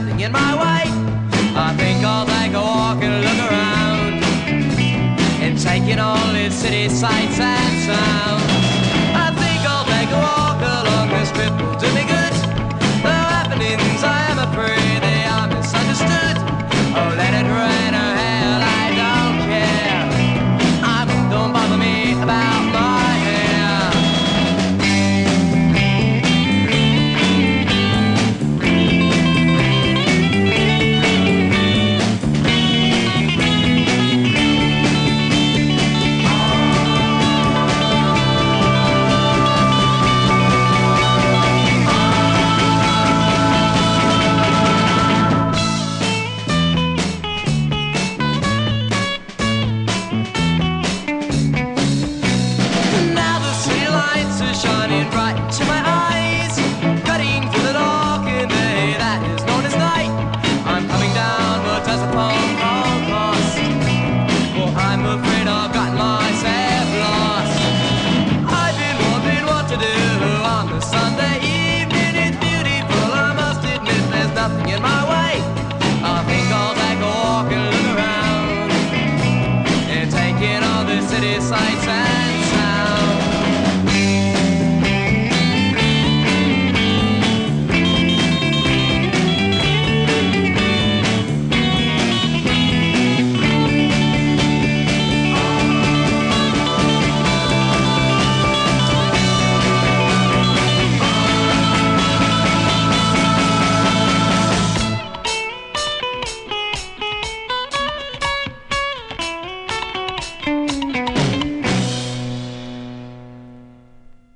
nothing in my way. I think I'll take a walk and look around and take in all these city sights and sounds. Walk and look